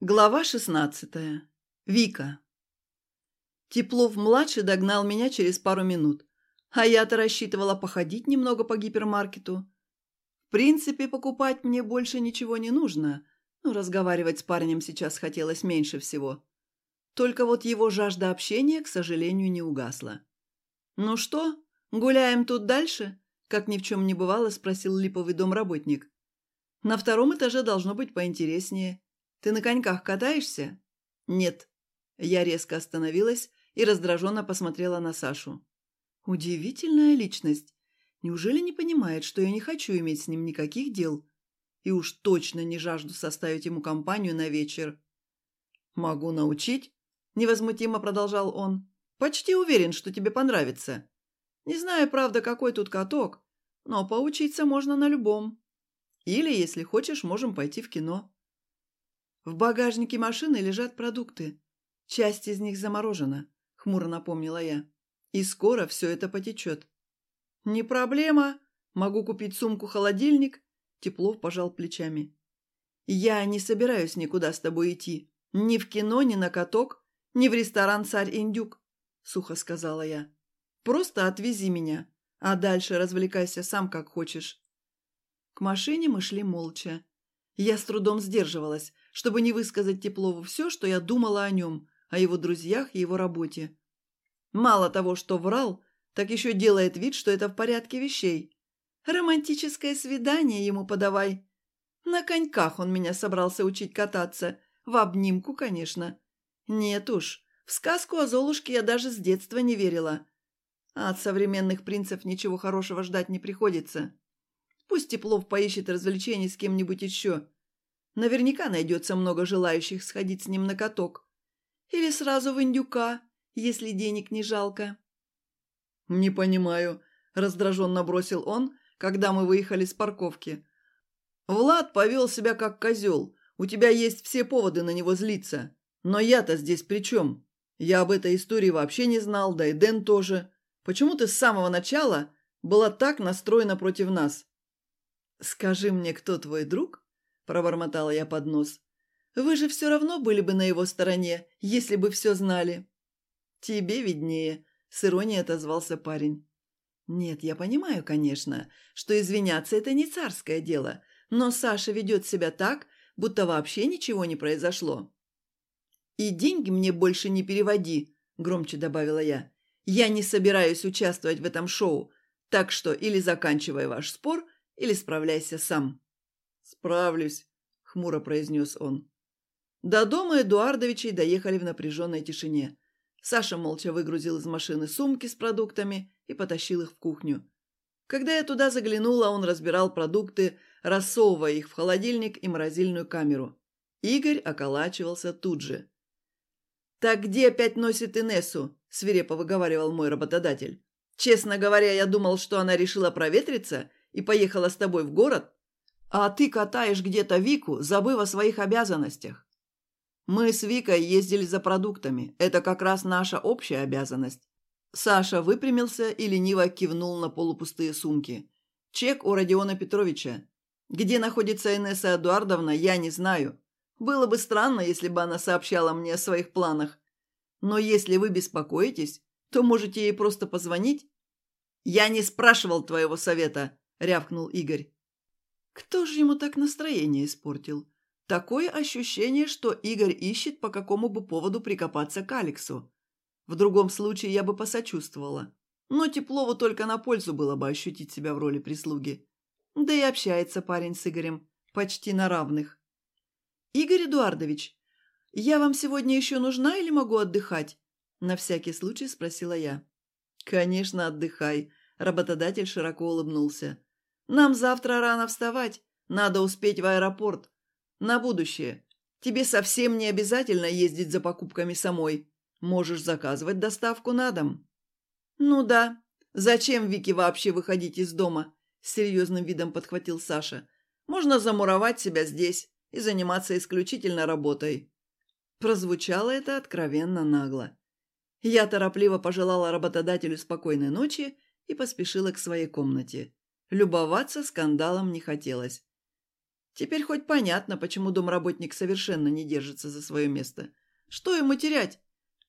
Глава 16. Вика. Теплов-младший догнал меня через пару минут, а я-то рассчитывала походить немного по гипермаркету. В принципе, покупать мне больше ничего не нужно, но ну, разговаривать с парнем сейчас хотелось меньше всего. Только вот его жажда общения, к сожалению, не угасла. «Ну что, гуляем тут дальше?» – как ни в чем не бывало, спросил липовый домработник. «На втором этаже должно быть поинтереснее». Ты на коньках катаешься?» «Нет». Я резко остановилась и раздраженно посмотрела на Сашу. «Удивительная личность. Неужели не понимает, что я не хочу иметь с ним никаких дел? И уж точно не жажду составить ему компанию на вечер». «Могу научить?» – невозмутимо продолжал он. «Почти уверен, что тебе понравится. Не знаю, правда, какой тут каток, но поучиться можно на любом. Или, если хочешь, можем пойти в кино». В багажнике машины лежат продукты. Часть из них заморожена, хмуро напомнила я. И скоро все это потечет. Не проблема. Могу купить сумку-холодильник. Теплов пожал плечами. Я не собираюсь никуда с тобой идти. Ни в кино, ни на каток, ни в ресторан «Царь-Индюк», — сухо сказала я. «Просто отвези меня, а дальше развлекайся сам, как хочешь». К машине мы шли молча. Я с трудом сдерживалась, чтобы не высказать Теплову все, что я думала о нем, о его друзьях и его работе. Мало того, что врал, так еще делает вид, что это в порядке вещей. Романтическое свидание ему подавай. На коньках он меня собрался учить кататься. В обнимку, конечно. Нет уж, в сказку о Золушке я даже с детства не верила. А от современных принцев ничего хорошего ждать не приходится. Пусть Теплов поищет развлечений с кем-нибудь еще. Наверняка найдется много желающих сходить с ним на каток. Или сразу в индюка, если денег не жалко. «Не понимаю», – раздраженно бросил он, когда мы выехали с парковки. «Влад повел себя как козел. У тебя есть все поводы на него злиться. Но я-то здесь при чем? Я об этой истории вообще не знал, да и Дэн тоже. Почему ты с самого начала была так настроена против нас?» «Скажи мне, кто твой друг?» Пробормотала я под нос. «Вы же все равно были бы на его стороне, если бы все знали». «Тебе виднее», – с иронией отозвался парень. «Нет, я понимаю, конечно, что извиняться – это не царское дело, но Саша ведет себя так, будто вообще ничего не произошло». «И деньги мне больше не переводи», – громче добавила я. «Я не собираюсь участвовать в этом шоу, так что или заканчивай ваш спор, или справляйся сам». «Справлюсь», — хмуро произнес он. До дома Эдуардовичей доехали в напряженной тишине. Саша молча выгрузил из машины сумки с продуктами и потащил их в кухню. Когда я туда заглянула, он разбирал продукты, рассовывая их в холодильник и морозильную камеру. Игорь околачивался тут же. «Так где опять носит Инессу?» – свирепо выговаривал мой работодатель. «Честно говоря, я думал, что она решила проветриться и поехала с тобой в город, «А ты катаешь где-то Вику, забыв о своих обязанностях». «Мы с Викой ездили за продуктами. Это как раз наша общая обязанность». Саша выпрямился и лениво кивнул на полупустые сумки. «Чек у Родиона Петровича. Где находится Инесса Эдуардовна, я не знаю. Было бы странно, если бы она сообщала мне о своих планах. Но если вы беспокоитесь, то можете ей просто позвонить». «Я не спрашивал твоего совета», – рявкнул Игорь. Кто же ему так настроение испортил? Такое ощущение, что Игорь ищет по какому бы поводу прикопаться к Алексу. В другом случае я бы посочувствовала. Но Теплову только на пользу было бы ощутить себя в роли прислуги. Да и общается парень с Игорем. Почти на равных. «Игорь Эдуардович, я вам сегодня еще нужна или могу отдыхать?» На всякий случай спросила я. «Конечно, отдыхай», – работодатель широко улыбнулся. Нам завтра рано вставать, надо успеть в аэропорт. На будущее. Тебе совсем не обязательно ездить за покупками самой. Можешь заказывать доставку на дом». «Ну да. Зачем Вике вообще выходить из дома?» С серьезным видом подхватил Саша. «Можно замуровать себя здесь и заниматься исключительно работой». Прозвучало это откровенно нагло. Я торопливо пожелала работодателю спокойной ночи и поспешила к своей комнате. Любоваться скандалом не хотелось. Теперь хоть понятно, почему домработник совершенно не держится за свое место. Что ему терять?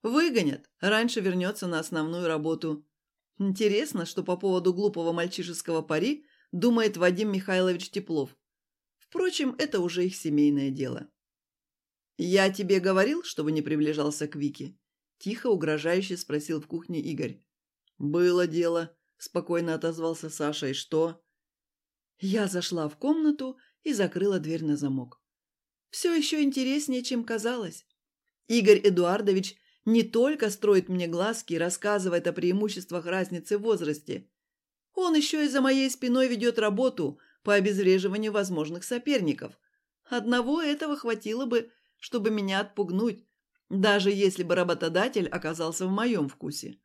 Выгонят, раньше вернется на основную работу. Интересно, что по поводу глупого мальчишеского пари думает Вадим Михайлович Теплов. Впрочем, это уже их семейное дело. «Я тебе говорил, чтобы не приближался к Вике?» Тихо, угрожающе спросил в кухне Игорь. «Было дело», спокойно отозвался Саша. «И что?» Я зашла в комнату и закрыла дверь на замок. Все еще интереснее, чем казалось. Игорь Эдуардович не только строит мне глазки и рассказывает о преимуществах разницы в возрасте. Он еще и за моей спиной ведет работу по обезвреживанию возможных соперников. Одного этого хватило бы, чтобы меня отпугнуть, даже если бы работодатель оказался в моем вкусе.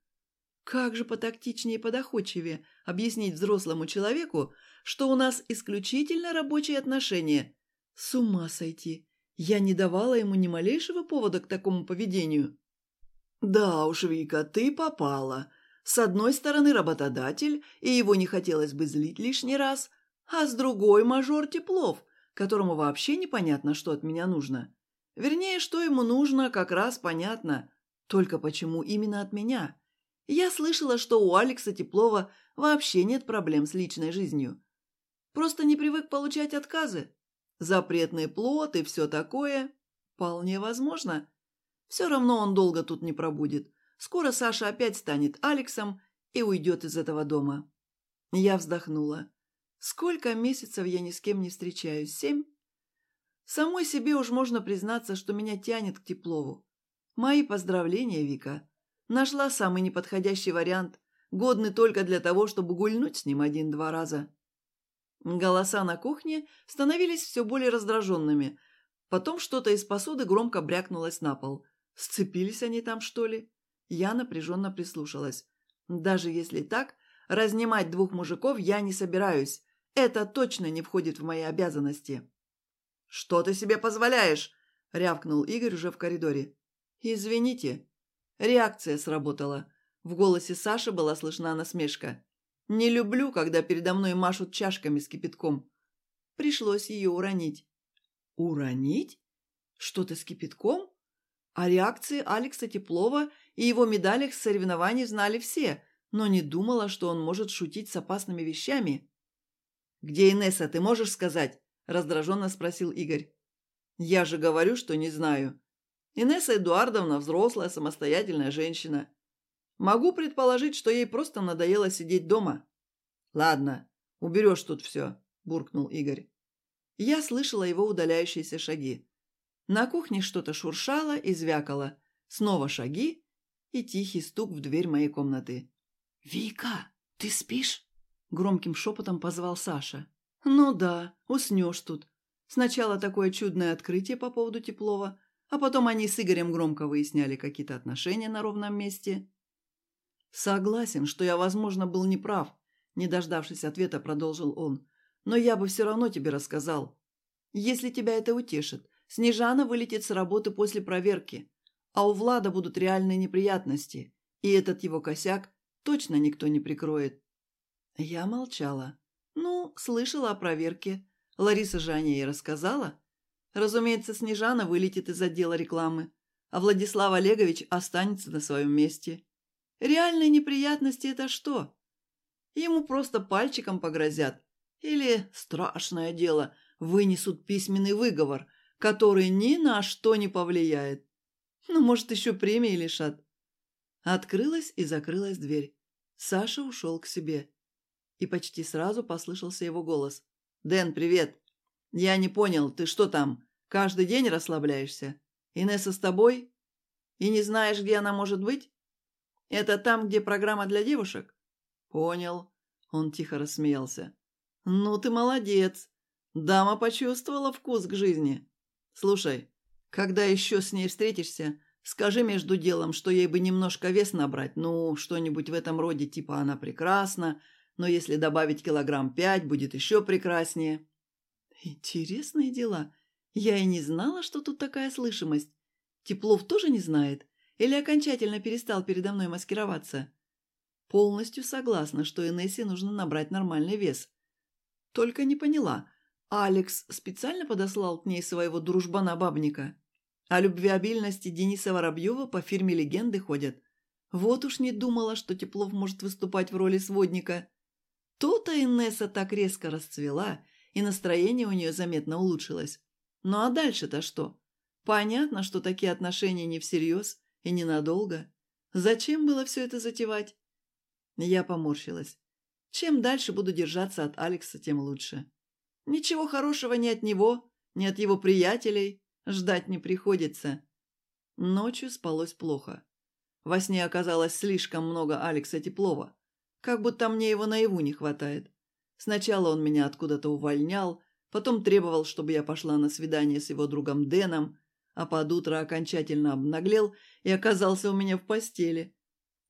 Как же потактичнее и подоходчивее объяснить взрослому человеку, что у нас исключительно рабочие отношения. С ума сойти. Я не давала ему ни малейшего повода к такому поведению. Да уж, Вика, ты попала. С одной стороны работодатель, и его не хотелось бы злить лишний раз, а с другой мажор Теплов, которому вообще непонятно, что от меня нужно. Вернее, что ему нужно, как раз понятно. Только почему именно от меня? Я слышала, что у Алекса Теплова вообще нет проблем с личной жизнью. Просто не привык получать отказы. Запретный плод и все такое. Вполне возможно. Все равно он долго тут не пробудет. Скоро Саша опять станет Алексом и уйдет из этого дома. Я вздохнула. Сколько месяцев я ни с кем не встречаюсь? Семь? Самой себе уж можно признаться, что меня тянет к Теплову. Мои поздравления, Вика. Нашла самый неподходящий вариант, годный только для того, чтобы гульнуть с ним один-два раза. Голоса на кухне становились все более раздраженными. Потом что-то из посуды громко брякнулось на пол. Сцепились они там, что ли? Я напряженно прислушалась. Даже если так, разнимать двух мужиков я не собираюсь. Это точно не входит в мои обязанности. «Что ты себе позволяешь?» – рявкнул Игорь уже в коридоре. «Извините», Реакция сработала. В голосе Саши была слышна насмешка. «Не люблю, когда передо мной машут чашками с кипятком». Пришлось ее уронить. «Уронить? Что-то с кипятком?» О реакции Алекса Теплова и его медалях с соревнований знали все, но не думала, что он может шутить с опасными вещами. «Где Инесса, ты можешь сказать?» – раздраженно спросил Игорь. «Я же говорю, что не знаю. Инесса Эдуардовна взрослая, самостоятельная женщина. Могу предположить, что ей просто надоело сидеть дома. Ладно, уберешь тут все, буркнул Игорь. Я слышала его удаляющиеся шаги. На кухне что-то шуршало и звякало. Снова шаги и тихий стук в дверь моей комнаты. «Вика, ты спишь?» – громким шепотом позвал Саша. «Ну да, уснешь тут. Сначала такое чудное открытие по поводу теплого. а потом они с Игорем громко выясняли какие-то отношения на ровном месте». «Согласен, что я, возможно, был неправ», – не дождавшись ответа, продолжил он. «Но я бы все равно тебе рассказал. Если тебя это утешит, Снежана вылетит с работы после проверки, а у Влада будут реальные неприятности, и этот его косяк точно никто не прикроет». Я молчала. «Ну, слышала о проверке. Лариса же о ней рассказала. Разумеется, Снежана вылетит из отдела рекламы, а Владислав Олегович останется на своем месте. Реальные неприятности – это что? Ему просто пальчиком погрозят. Или, страшное дело, вынесут письменный выговор, который ни на что не повлияет. Ну, может, еще премии лишат. Открылась и закрылась дверь. Саша ушел к себе. И почти сразу послышался его голос. «Дэн, привет!» Я не понял, ты что там, каждый день расслабляешься? Инесса с тобой? И не знаешь, где она может быть? Это там, где программа для девушек?» «Понял», — он тихо рассмеялся. «Ну ты молодец! Дама почувствовала вкус к жизни. Слушай, когда еще с ней встретишься, скажи между делом, что ей бы немножко вес набрать, ну, что-нибудь в этом роде, типа «она прекрасна», но если добавить килограмм пять, будет еще прекраснее». Интересные дела. Я и не знала, что тут такая слышимость. Теплов тоже не знает? Или окончательно перестал передо мной маскироваться? Полностью согласна, что Энессе нужно набрать нормальный вес. Только не поняла. Алекс специально подослал к ней своего дружбана-бабника? О любвеобильности Дениса Воробьева по фирме «Легенды» ходят. Вот уж не думала, что Теплов может выступать в роли сводника. То-то Энесса так резко расцвела – и настроение у нее заметно улучшилось. Ну а дальше-то что? Понятно, что такие отношения не всерьез и ненадолго. Зачем было все это затевать? Я поморщилась. Чем дальше буду держаться от Алекса, тем лучше. Ничего хорошего ни от него, ни от его приятелей ждать не приходится. Ночью спалось плохо. Во сне оказалось слишком много Алекса Теплова. Как будто мне его наяву не хватает. Сначала он меня откуда-то увольнял, потом требовал, чтобы я пошла на свидание с его другом Дэном, а под утро окончательно обнаглел и оказался у меня в постели.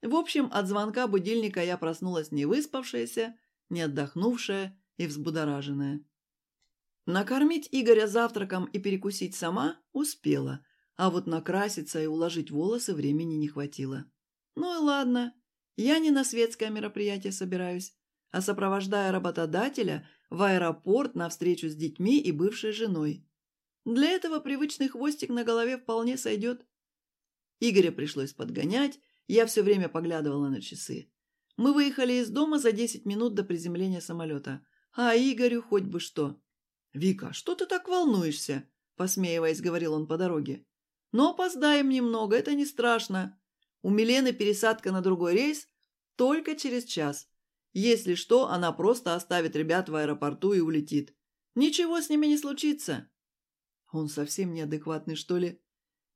В общем, от звонка будильника я проснулась не выспавшаяся, не отдохнувшая и взбудораженная. Накормить Игоря завтраком и перекусить сама успела, а вот накраситься и уложить волосы времени не хватило. Ну и ладно, я не на светское мероприятие собираюсь, а сопровождая работодателя в аэропорт на встречу с детьми и бывшей женой. Для этого привычный хвостик на голове вполне сойдет. Игоря пришлось подгонять, я все время поглядывала на часы. Мы выехали из дома за 10 минут до приземления самолета. А Игорю хоть бы что. «Вика, что ты так волнуешься?» – посмеиваясь, говорил он по дороге. «Но «Ну, опоздаем немного, это не страшно. У Милены пересадка на другой рейс только через час. Если что, она просто оставит ребят в аэропорту и улетит. Ничего с ними не случится. Он совсем неадекватный, что ли?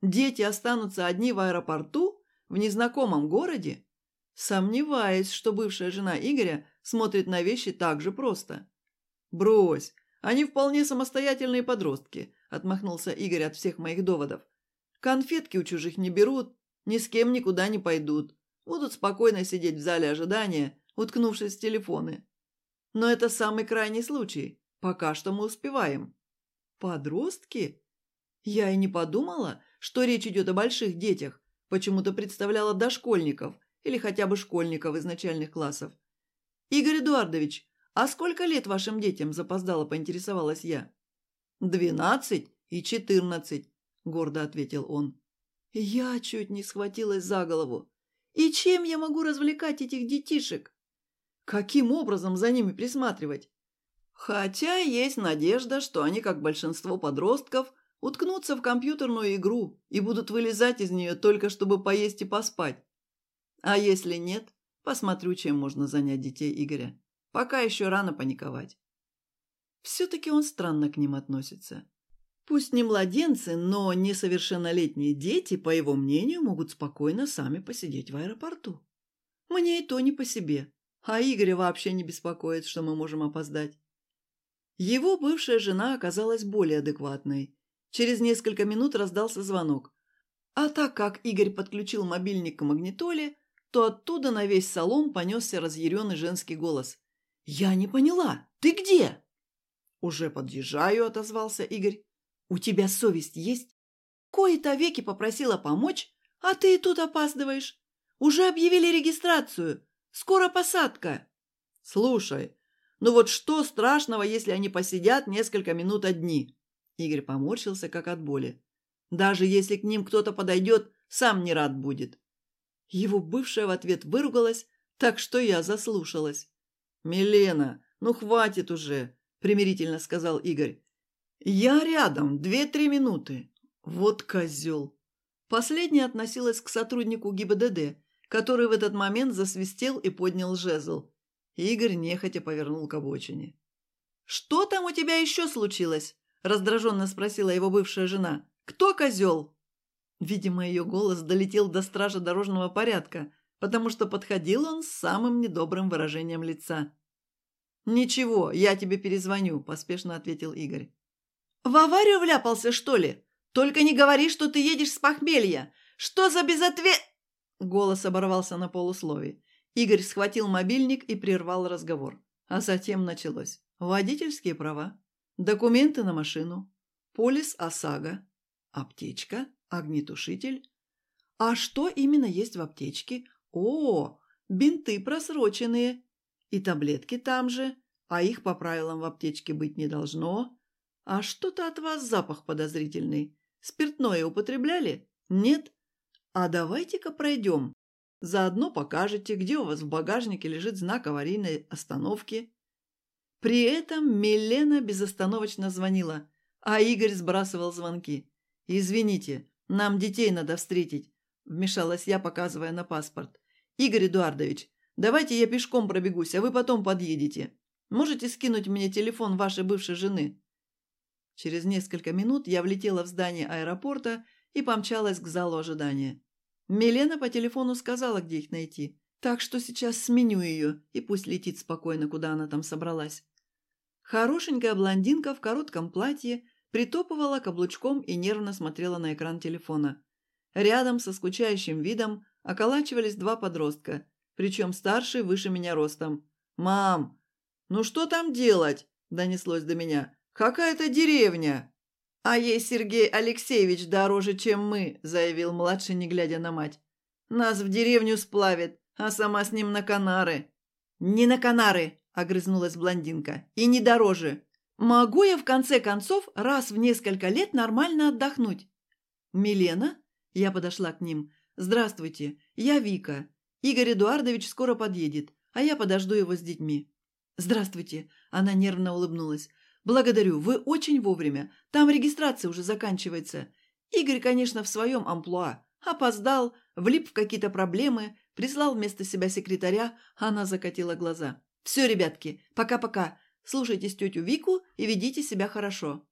Дети останутся одни в аэропорту? В незнакомом городе? Сомневаюсь, что бывшая жена Игоря смотрит на вещи так же просто. «Брось, они вполне самостоятельные подростки», – отмахнулся Игорь от всех моих доводов. «Конфетки у чужих не берут, ни с кем никуда не пойдут. Будут спокойно сидеть в зале ожидания, уткнувшись в телефоны. Но это самый крайний случай. Пока что мы успеваем. Подростки? Я и не подумала, что речь идет о больших детях. Почему-то представляла дошкольников или хотя бы школьников из начальных классов. Игорь Эдуардович, а сколько лет вашим детям запоздало, поинтересовалась я. «Двенадцать и четырнадцать», – гордо ответил он. Я чуть не схватилась за голову. «И чем я могу развлекать этих детишек?» Каким образом за ними присматривать? Хотя есть надежда, что они, как большинство подростков, уткнутся в компьютерную игру и будут вылезать из нее только чтобы поесть и поспать. А если нет, посмотрю, чем можно занять детей Игоря. Пока еще рано паниковать. Все-таки он странно к ним относится. Пусть не младенцы, но несовершеннолетние дети, по его мнению, могут спокойно сами посидеть в аэропорту. Мне и то не по себе. А Игоря вообще не беспокоит, что мы можем опоздать. Его бывшая жена оказалась более адекватной. Через несколько минут раздался звонок. А так как Игорь подключил мобильник к магнитоле, то оттуда на весь салон понесся разъяренный женский голос. «Я не поняла. Ты где?» «Уже подъезжаю», — отозвался Игорь. «У тебя совесть есть?» «Кои-то веки попросила помочь, а ты и тут опаздываешь. Уже объявили регистрацию. Скоро посадка. Слушай, ну вот что страшного, если они посидят несколько минут одни? Игорь поморщился, как от боли. Даже если к ним кто-то подойдет, сам не рад будет. Его бывшая в ответ выругалась, так что я заслушалась. «Милена, ну хватит уже», — примирительно сказал Игорь. «Я рядом, две-три минуты». «Вот козел». Последняя относилась к сотруднику ГИБДД, который в этот момент засвистел и поднял жезл. Игорь нехотя повернул к обочине. «Что там у тебя еще случилось?» – раздраженно спросила его бывшая жена. «Кто козел?» Видимо, ее голос долетел до стража дорожного порядка, потому что подходил он с самым недобрым выражением лица. «Ничего, я тебе перезвоню», – поспешно ответил Игорь. «В аварию вляпался, что ли? Только не говори, что ты едешь с похмелья! Что за безответ...» Голос оборвался на полуслове. Игорь схватил мобильник и прервал разговор. А затем началось. Водительские права, документы на машину, полис ОСАГО, аптечка, огнетушитель. А что именно есть в аптечке? О, бинты просроченные. И таблетки там же, а их по правилам в аптечке быть не должно. А что-то от вас запах подозрительный. Спиртное употребляли? Нет? А давайте-ка пройдем. Заодно покажете, где у вас в багажнике лежит знак аварийной остановки. При этом Милена безостановочно звонила, а Игорь сбрасывал звонки. «Извините, нам детей надо встретить», – вмешалась я, показывая на паспорт. «Игорь Эдуардович, давайте я пешком пробегусь, а вы потом подъедете. Можете скинуть мне телефон вашей бывшей жены?» Через несколько минут я влетела в здание аэропорта и помчалась к залу ожидания. Милена по телефону сказала, где их найти, так что сейчас сменю ее, и пусть летит спокойно, куда она там собралась. Хорошенькая блондинка в коротком платье притопывала каблучком и нервно смотрела на экран телефона. Рядом со скучающим видом околачивались два подростка, причем старший выше меня ростом. «Мам, ну что там делать?» – донеслось до меня. «Какая-то деревня!» «А ей Сергей Алексеевич дороже, чем мы», – заявил младший, не глядя на мать. «Нас в деревню сплавит, а сама с ним на Канары». «Не на Канары», – огрызнулась блондинка. «И не дороже. Могу я, в конце концов, раз в несколько лет нормально отдохнуть?» «Милена?» – я подошла к ним. «Здравствуйте, я Вика. Игорь Эдуардович скоро подъедет, а я подожду его с детьми». «Здравствуйте», – она нервно улыбнулась. Благодарю, вы очень вовремя. Там регистрация уже заканчивается. Игорь, конечно, в своем амплуа. Опоздал, влип в какие-то проблемы, прислал вместо себя секретаря, а она закатила глаза. Все, ребятки, пока-пока. Слушайтесь тетю Вику и ведите себя хорошо.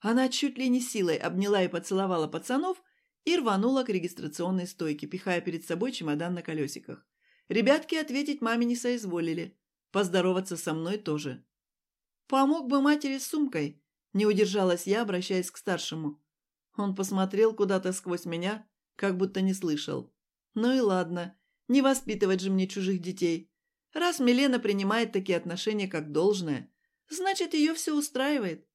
Она чуть ли не силой обняла и поцеловала пацанов и рванула к регистрационной стойке, пихая перед собой чемодан на колесиках. Ребятки ответить маме не соизволили. Поздороваться со мной тоже. «Помог бы матери с сумкой», – не удержалась я, обращаясь к старшему. Он посмотрел куда-то сквозь меня, как будто не слышал. «Ну и ладно, не воспитывать же мне чужих детей. Раз Милена принимает такие отношения как должное, значит, ее все устраивает.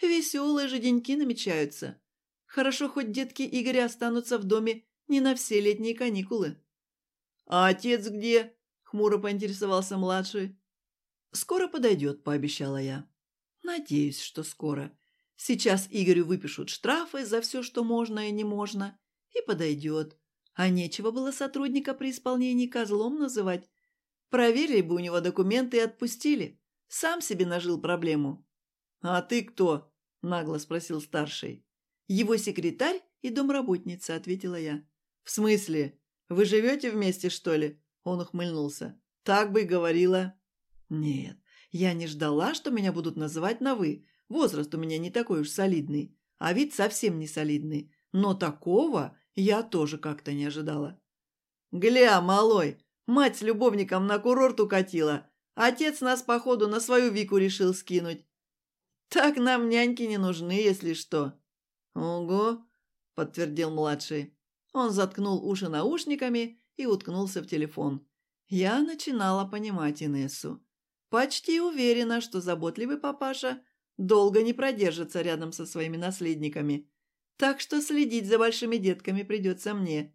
Веселые же деньки намечаются. Хорошо, хоть детки Игоря останутся в доме не на все летние каникулы». «А отец «Скоро подойдет», – пообещала я. «Надеюсь, что скоро. Сейчас Игорю выпишут штрафы за все, что можно и не можно, и подойдет. А нечего было сотрудника при исполнении козлом называть. Проверили бы у него документы и отпустили. Сам себе нажил проблему». «А ты кто?» – нагло спросил старший. «Его секретарь и домработница», – ответила я. «В смысле? Вы живете вместе, что ли?» – он ухмыльнулся. «Так бы и говорила». Нет, я не ждала, что меня будут называть на «вы». Возраст у меня не такой уж солидный, а вид совсем не солидный. Но такого я тоже как-то не ожидала. «Гля, малой, мать с любовником на курорт укатила. Отец нас, походу, на свою Вику решил скинуть. Так нам няньки не нужны, если что». «Ого», — подтвердил младший. Он заткнул уши наушниками и уткнулся в телефон. Я начинала понимать Инессу. Почти уверена, что заботливый папаша долго не продержится рядом со своими наследниками. Так что следить за большими детками придется мне.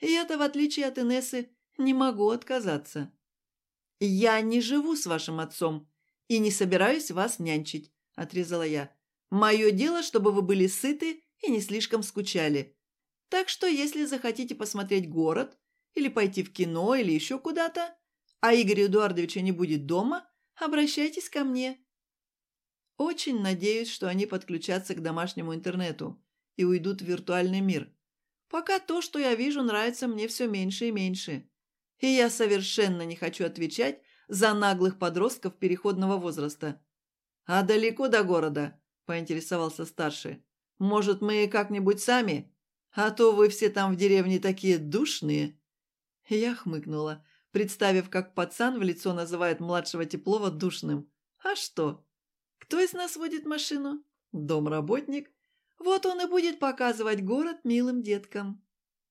Я-то, в отличие от Инессы, не могу отказаться. «Я не живу с вашим отцом и не собираюсь вас нянчить», – отрезала я. «Мое дело, чтобы вы были сыты и не слишком скучали. Так что, если захотите посмотреть город или пойти в кино или еще куда-то, а Игоря Эдуардовича не будет дома, обращайтесь ко мне. Очень надеюсь, что они подключатся к домашнему интернету и уйдут в виртуальный мир. Пока то, что я вижу, нравится мне все меньше и меньше. И я совершенно не хочу отвечать за наглых подростков переходного возраста. «А далеко до города?» – поинтересовался старший. «Может, мы как-нибудь сами? А то вы все там в деревне такие душные». Я хмыкнула представив, как пацан в лицо называет младшего теплого душным. А что? Кто из нас водит машину? Домработник. Вот он и будет показывать город милым деткам.